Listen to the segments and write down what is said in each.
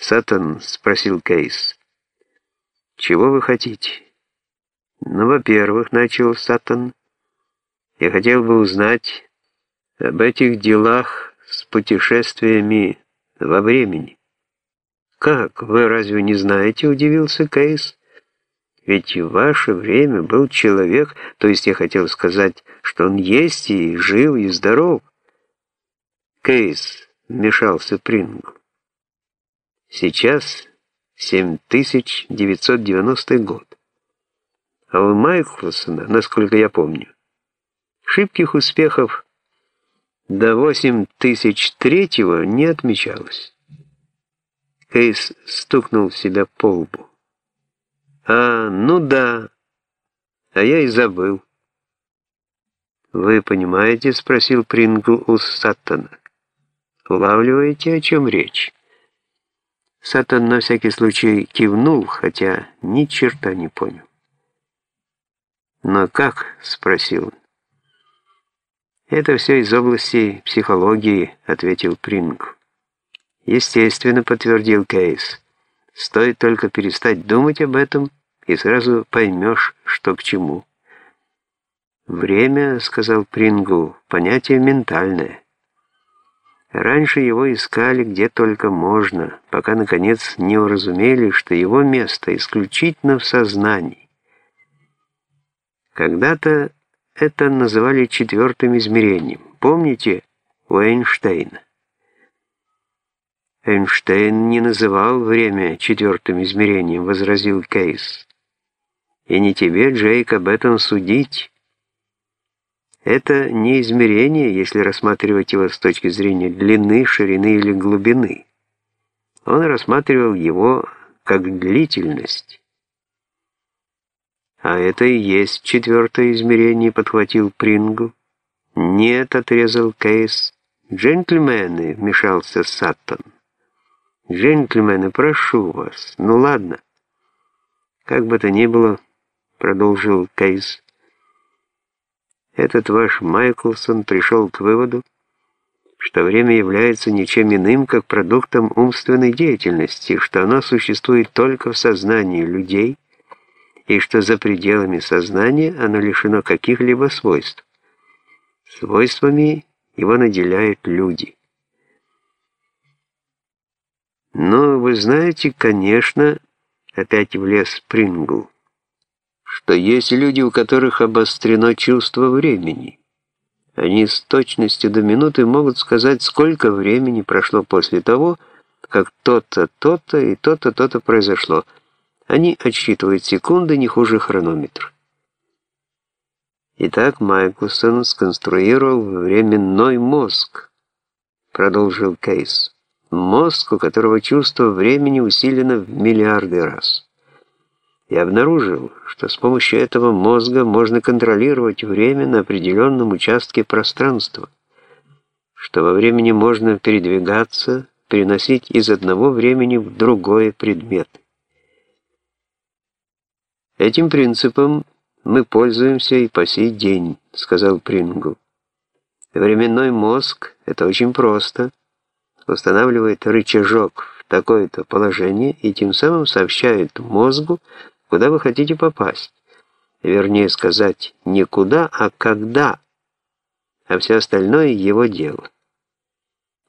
«Сатан?» — спросил Кейс. «Чего вы хотите?» «Ну, во-первых, — начал Сатан, — я хотел бы узнать об этих делах с путешествиями во времени». «Как, вы разве не знаете?» — удивился Кейс. «Ведь в ваше время был человек, то есть я хотел сказать, что он есть и жив, и здоров». «Кейс», — вмешался Прингл. «Сейчас 7990 год. А у Майклсона, насколько я помню, шибких успехов до 8003 не отмечалось». Кейс стукнул себя по лбу. «А, ну да, а я и забыл». «Вы понимаете?» — спросил Прингл у Саттона. «Улавливаете, о чем речь?» Саттон на всякий случай кивнул, хотя ни черта не понял. «Но как?» — спросил он. «Это все из области психологии», — ответил Прингл. Естественно, подтвердил Кейс. Стоит только перестать думать об этом, и сразу поймешь, что к чему. Время, сказал Прингл, понятие ментальное. Раньше его искали где только можно, пока, наконец, не уразумели, что его место исключительно в сознании. Когда-то это называли четвертым измерением. Помните у Эйнштейна? Эйнштейн не называл время четвертым измерением, возразил Кейс. И не тебе, Джейк, об этом судить. Это не измерение, если рассматривать его с точки зрения длины, ширины или глубины. Он рассматривал его как длительность. А это и есть четвертое измерение, подхватил Прингл. Нет, отрезал Кейс. Джентльмены, вмешался Саттон. «Джентльмены, прошу вас, ну ладно». «Как бы то ни было», — продолжил Кейс, «этот ваш Майклсон пришел к выводу, что время является ничем иным, как продуктом умственной деятельности, что оно существует только в сознании людей, и что за пределами сознания оно лишено каких-либо свойств. Свойствами его наделяют люди». Но вы знаете, конечно, опять влез Прингл, что есть люди, у которых обострено чувство времени. Они с точностью до минуты могут сказать, сколько времени прошло после того, как то-то, то-то и то-то, то-то произошло. Они отсчитывают секунды не хуже хронометра. Итак, Майклсон сконструировал временной мозг, продолжил Кейс мозг, у которого чувство времени усилено в миллиарды раз. Я обнаружил, что с помощью этого мозга можно контролировать время на определенном участке пространства, что во времени можно передвигаться, переносить из одного времени в другое предмет. Этим принципом мы пользуемся и по сей день, сказал Прингл. Временной мозг — это очень просто — устанавливает рычажок в такое-то положение и тем самым сообщает мозгу, куда вы хотите попасть. Вернее сказать, не куда, а когда, а все остальное его дело.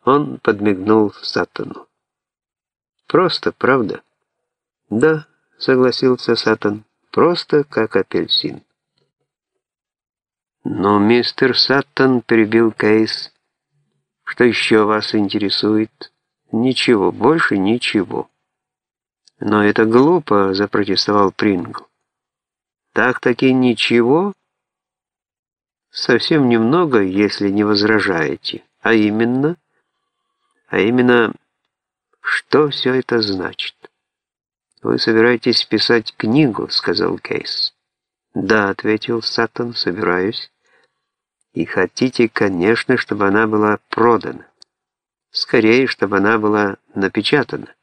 Он подмигнул Сатану. Просто, правда? Да, согласился Сатан, просто как апельсин. Но мистер Саттон перебил Кейс. Что еще вас интересует? Ничего, больше ничего. Но это глупо, запротестовал Прингл. Так-таки ничего? Совсем немного, если не возражаете. А именно? А именно, что все это значит? Вы собираетесь писать книгу, сказал Кейс. Да, ответил Саттон, собираюсь. И хотите, конечно, чтобы она была продана. Скорее, чтобы она была напечатана.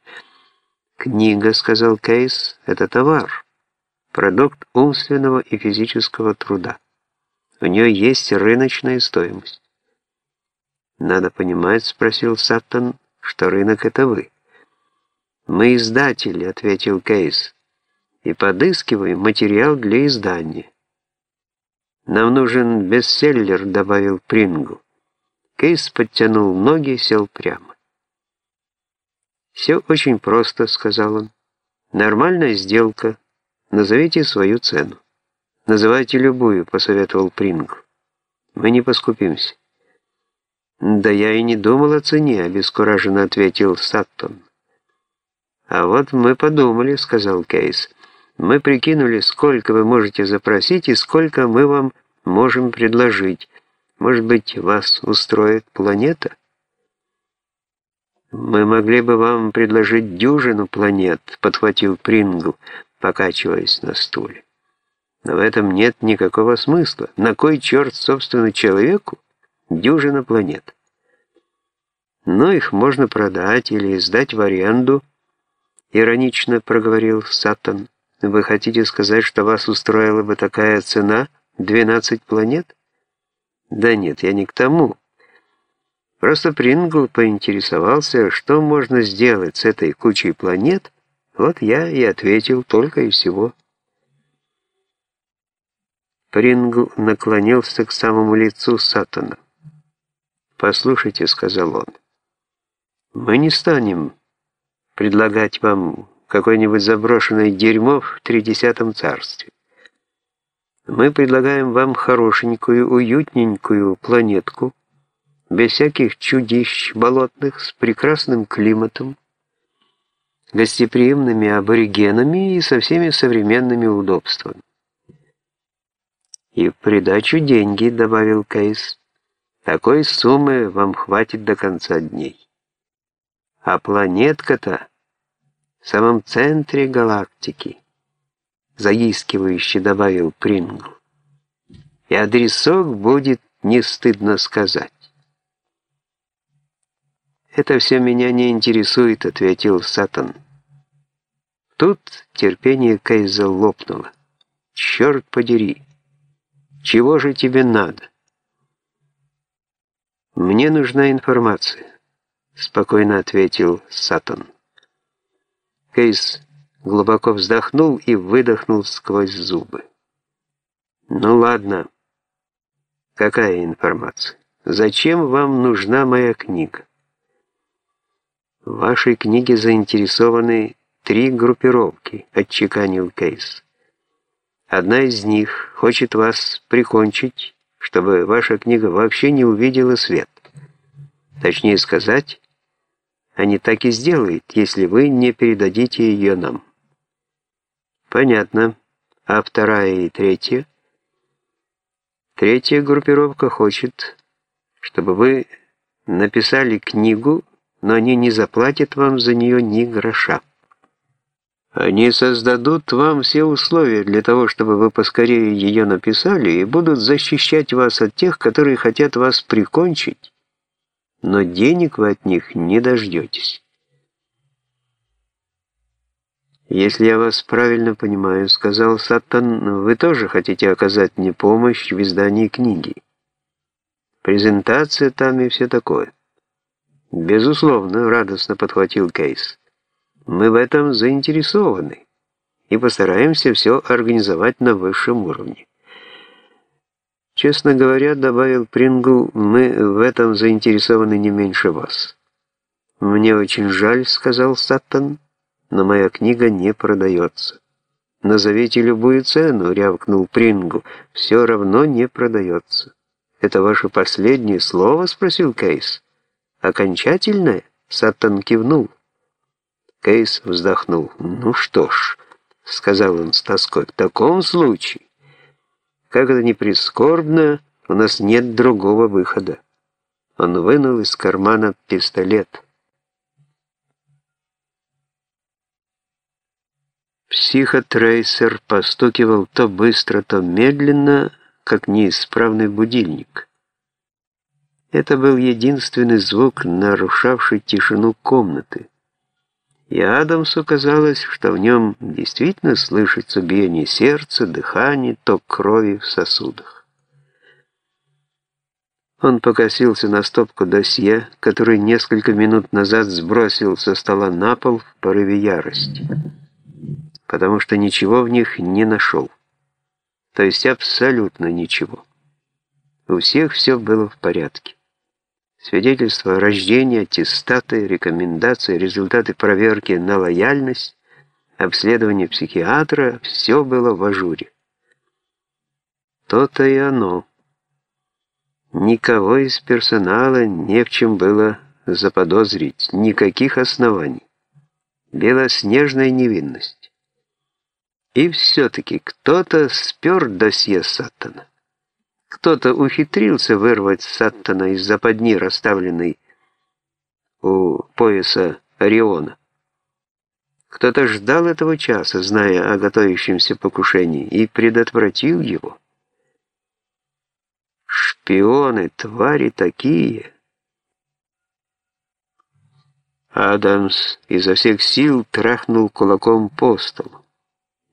Книга, сказал Кейс, это товар, продукт умственного и физического труда. У нее есть рыночная стоимость. Надо понимать, спросил Саттон, что рынок это вы. «Мы издатели», — ответил Кейс, — «и подыскиваем материал для издания». «Нам нужен бестселлер», — добавил Прингл. Кейс подтянул ноги и сел прямо. «Все очень просто», — сказал он. «Нормальная сделка. Назовите свою цену». «Называйте любую», — посоветовал Прингл. «Мы не поскупимся». «Да я и не думал о цене», — обескураженно ответил Саттон. «А вот мы подумали», — сказал Кейс. «Мы прикинули, сколько вы можете запросить и сколько мы вам можем предложить. Может быть, вас устроит планета?» «Мы могли бы вам предложить дюжину планет», — подхватил Прингл, покачиваясь на стуле. «Но в этом нет никакого смысла. На кой черт, собственно, человеку дюжина планет?» «Но их можно продать или сдать в аренду», — иронично проговорил Саттон. «Вы хотите сказать, что вас устроила бы такая цена, 12 планет?» «Да нет, я не к тому». Просто Прингл поинтересовался, что можно сделать с этой кучей планет, вот я и ответил только и всего. Прингл наклонился к самому лицу Сатана. «Послушайте», — сказал он, — «мы не станем предлагать вам какое-нибудь заброшенное дерьмо в тридесятом царстве. Мы предлагаем вам хорошенькую, уютненькую планетку, без всяких чудищ болотных, с прекрасным климатом, гостеприимными аборигенами и со всеми современными удобствами. «И в придачу деньги», — добавил Кейс. «Такой суммы вам хватит до конца дней. А планетка-то в самом центре галактики», — заискивающе добавил Прингл. «И адресок будет не стыдно сказать». «Это все меня не интересует», — ответил Сатан. Тут терпение Кейза лопнуло. «Черт подери! Чего же тебе надо?» «Мне нужна информация», — спокойно ответил Сатан. Кейс глубоко вздохнул и выдохнул сквозь зубы. «Ну ладно. Какая информация? Зачем вам нужна моя книга?» В вашей книге заинтересованы три группировки, отчеканил Кейс. Одна из них хочет вас прикончить, чтобы ваша книга вообще не увидела свет. Точнее сказать, они так и сделают, если вы не передадите ее нам. Понятно. А вторая и третья? Третья группировка хочет, чтобы вы написали книгу но они не заплатят вам за нее ни гроша. Они создадут вам все условия для того, чтобы вы поскорее ее написали, и будут защищать вас от тех, которые хотят вас прикончить, но денег вы от них не дождетесь. «Если я вас правильно понимаю, — сказал Саттон, — вы тоже хотите оказать мне помощь в издании книги. Презентация там и все такое». «Безусловно», — радостно подхватил Кейс. «Мы в этом заинтересованы и постараемся все организовать на высшем уровне». «Честно говоря, — добавил Прингл, — мы в этом заинтересованы не меньше вас». «Мне очень жаль», — сказал Саттон, — «но моя книга не продается». «Назовите любую цену», — рявкнул Прингл, — «все равно не продается». «Это ваше последнее слово?» — спросил Кейс. «Окончательное?» — Саттон кивнул. Кейс вздохнул. «Ну что ж», — сказал он с тоской, — «в таком случае, как это ни прискорбно, у нас нет другого выхода». Он вынул из кармана пистолет. Психотрейсер постукивал то быстро, то медленно, как неисправный будильник. Это был единственный звук, нарушавший тишину комнаты. И Адамсу казалось, что в нем действительно слышится биение сердца, дыхание, ток крови в сосудах. Он покосился на стопку досье, который несколько минут назад сбросил со стола на пол в порыве ярости, потому что ничего в них не нашел. То есть абсолютно ничего. У всех все было в порядке. Свидетельства о рождении, аттестаты, рекомендации, результаты проверки на лояльность, обследование психиатра – все было в ажуре. То-то и оно. Никого из персонала не в чем было заподозрить, никаких оснований. Белоснежная невинность. И все-таки кто-то спер досье Саттона. Кто-то ухитрился вырвать Саттона из западни, расставленной у пояса Ориона. Кто-то ждал этого часа, зная о готовящемся покушении, и предотвратил его. Шпионы, твари такие. Адамс изо всех сил трахнул кулаком по столу.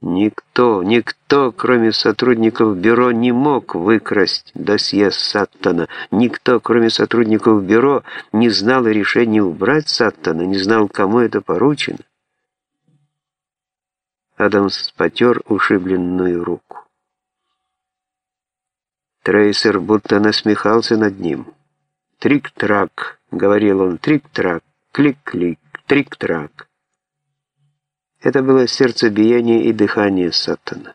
Никто, никто, кроме сотрудников бюро, не мог выкрасть досье Саттона. Никто, кроме сотрудников бюро, не знал о решении убрать Саттона, не знал, кому это поручено. Адамс потер ушибленную руку. Трейсер будто насмехался над ним. «Трик-трак», — говорил он, — «трик-трак, клик-клик, трик-трак». Это было сердцебиение и дыхание Сатана.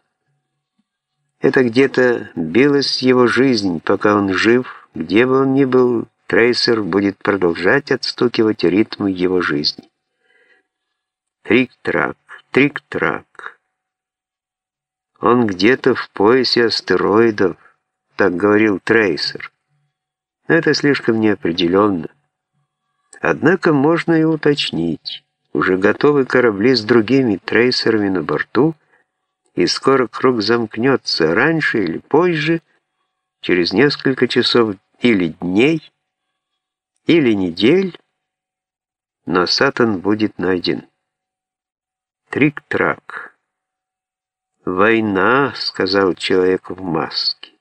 Это где-то билась его жизнь, пока он жив, где бы он ни был, Трейсер будет продолжать отстукивать ритм его жизни. Трик-трак, трик-трак. Он где-то в поясе астероидов, так говорил Трейсер. Но это слишком неопределенно. Однако можно и уточнить. Уже готовы корабли с другими трейсерами на борту, и скоро круг замкнется раньше или позже, через несколько часов или дней, или недель, но Сатан будет найден. Трик-трак. «Война», — сказал человек в маске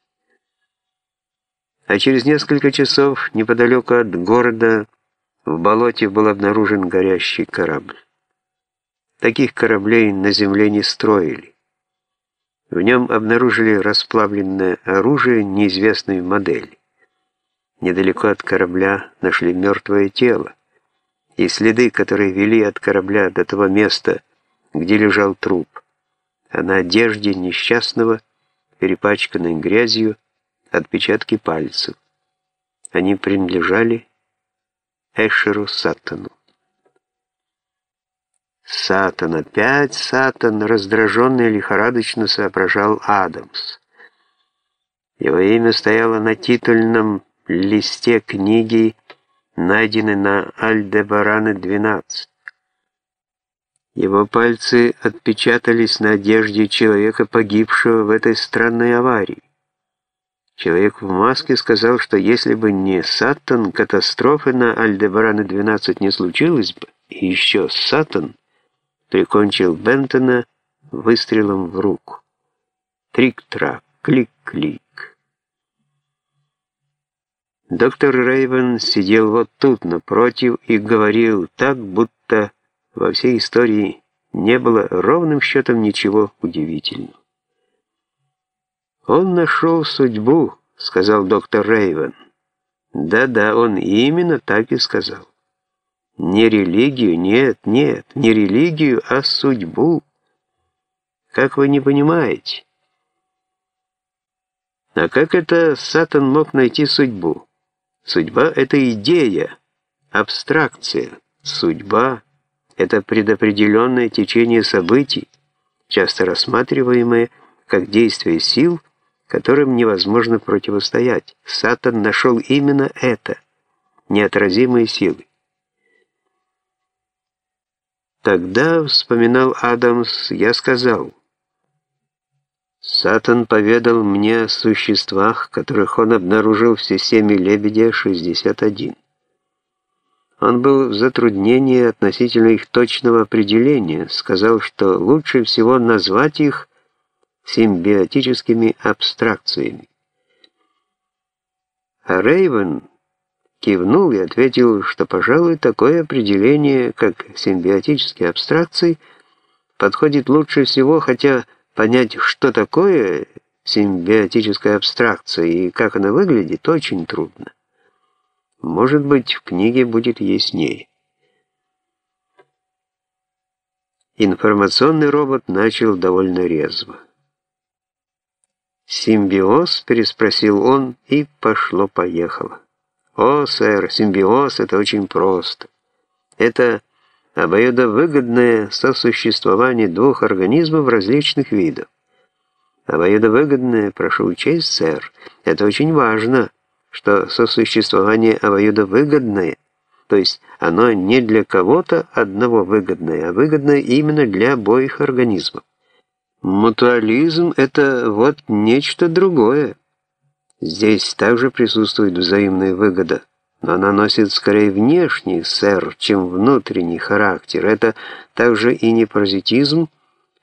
а через несколько часов неподалеку от города в болоте был обнаружен горящий корабль. Таких кораблей на земле не строили. В нем обнаружили расплавленное оружие неизвестной модели. Недалеко от корабля нашли мертвое тело, и следы, которые вели от корабля до того места, где лежал труп, а на одежде несчастного, перепачканной грязью, отпечатки пальцев. Они принадлежали Эшеру Сатану. Сатан, опять Сатан, раздраженный и лихорадочно соображал Адамс. Его имя стояло на титульном листе книги, найденной на Альдебараны-12. Его пальцы отпечатались на одежде человека, погибшего в этой странной аварии. Человек в маске сказал, что если бы не Саттон, катастрофы на Альдебарана-12 не случилось бы, и еще Саттон прикончил Бентона выстрелом в руку. Трик-трак, клик-клик. Доктор Рейвен сидел вот тут, напротив, и говорил так, будто во всей истории не было ровным счетом ничего удивительного. «Он нашел судьбу», — сказал доктор Рейвен. «Да-да, он именно так и сказал. Не религию, нет, нет, не религию, а судьбу. Как вы не понимаете?» А как это Сатан мог найти судьбу? Судьба — это идея, абстракция. Судьба — это предопределенное течение событий, часто рассматриваемое как действие сил, которым невозможно противостоять. Сатан нашел именно это – неотразимые силы. Тогда, вспоминал Адамс, я сказал, Сатан поведал мне о существах, которых он обнаружил в системе Лебедя-61. Он был в затруднении относительно их точного определения, сказал, что лучше всего назвать их симбиотическими абстракциями. А Рейвен кивнул и ответил, что, пожалуй, такое определение, как симбиотические абстракции, подходит лучше всего, хотя понять, что такое симбиотическая абстракция и как она выглядит, очень трудно. Может быть, в книге будет яснее. Информационный робот начал довольно резво. «Симбиоз?» — переспросил он, и пошло-поехало. «О, сэр, симбиоз — это очень просто. Это обоюдовыгодное сосуществование двух организмов различных видов. Обоюдовыгодное, прошу учесть, сэр, это очень важно, что сосуществование обоюдовыгодное, то есть оно не для кого-то одного выгодное, а выгодное именно для обоих организмов. Мутуализм — это вот нечто другое. Здесь также присутствует взаимная выгода, но она носит скорее внешний, сэр, чем внутренний характер. Это также и не паразитизм,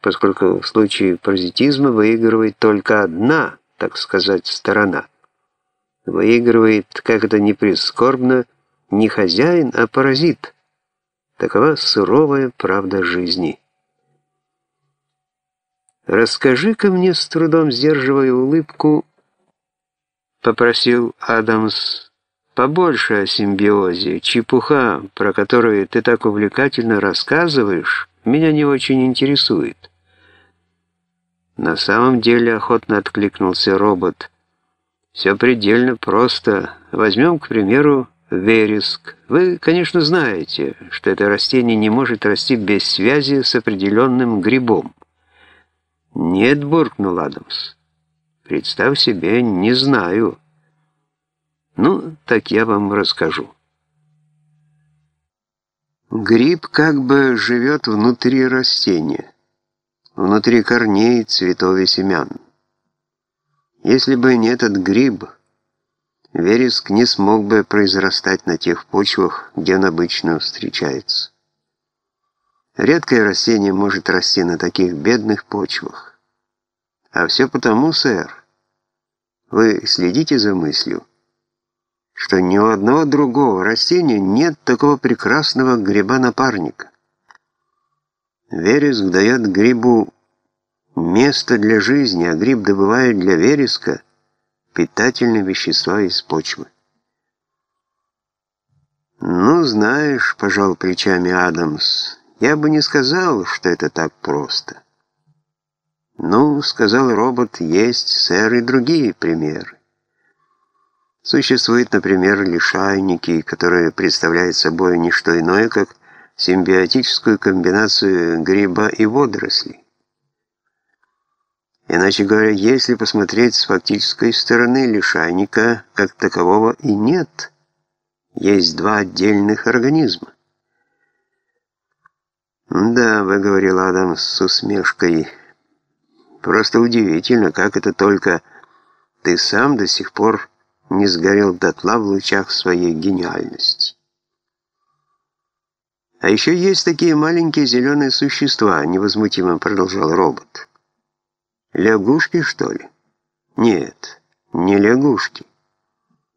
поскольку в случае паразитизма выигрывает только одна, так сказать, сторона. Выигрывает, как это ни прискорбно, не хозяин, а паразит. Такова суровая правда жизни. «Расскажи-ка мне, с трудом сдерживая улыбку, — попросил Адамс, — побольше о симбиозе. Чепуха, про которую ты так увлекательно рассказываешь, меня не очень интересует». На самом деле охотно откликнулся робот. «Все предельно просто. Возьмем, к примеру, вереск. Вы, конечно, знаете, что это растение не может расти без связи с определенным грибом. «Нет», — буркнул Адамс. «Представь себе, не знаю». «Ну, так я вам расскажу». Гриб как бы живет внутри растения, внутри корней, цветов и семян. Если бы не этот гриб, вереск не смог бы произрастать на тех почвах, где он обычно встречается. Редкое растение может расти на таких бедных почвах. А все потому, сэр, вы следите за мыслью, что ни у одного другого растения нет такого прекрасного гриба-напарника. Вереск дает грибу место для жизни, а гриб добывает для вереска питательные вещества из почвы. «Ну, знаешь», — пожал плечами Адамс, — «я бы не сказал, что это так просто». «Ну, — сказал робот, — есть, сэр, и другие примеры. Существуют, например, лишайники, которые представляют собой не что иное, как симбиотическую комбинацию гриба и водорослей. Иначе говоря, если посмотреть с фактической стороны, лишайника как такового и нет. Есть два отдельных организма. «Да», — выговорил Адам с усмешкой, — Просто удивительно, как это только ты сам до сих пор не сгорел дотла в лучах своей гениальности. А еще есть такие маленькие зеленые существа, невозмутимо продолжал робот. Лягушки, что ли? Нет, не лягушки.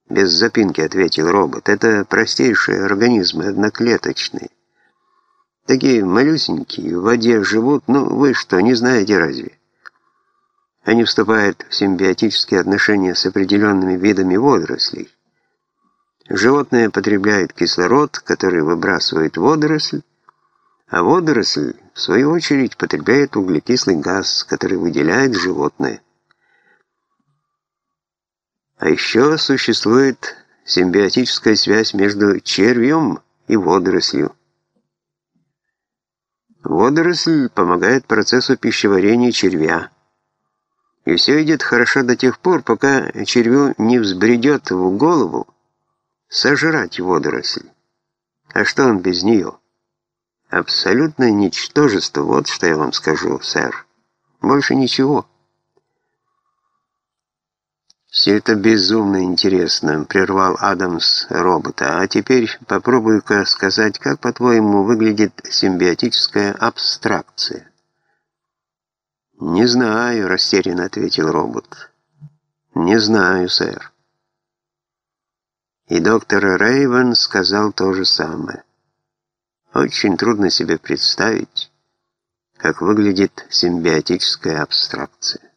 Без запинки ответил робот. Это простейшие организмы, одноклеточные. Такие малюсенькие, в воде живут, ну вы что, не знаете разве? Они вступают в симбиотические отношения с определенными видами водорослей. Животное потребляет кислород, который выбрасывает водоросль, а водоросль, в свою очередь, потребляет углекислый газ, который выделяет животное. А еще существует симбиотическая связь между червем и водорослью. Водоросль помогает процессу пищеварения червя. И все идет хорошо до тех пор, пока червю не взбредет в голову сожрать водоросль. А что он без нее? Абсолютное ничтожество, вот что я вам скажу, сэр. Больше ничего. «Все это безумно интересно», — прервал Адамс робота. «А теперь попробуй-ка сказать, как, по-твоему, выглядит симбиотическая абстракция?» «Не знаю», — растерянно ответил робот. «Не знаю, сэр». И доктор Рейвен сказал то же самое. Очень трудно себе представить, как выглядит симбиотическая абстракция.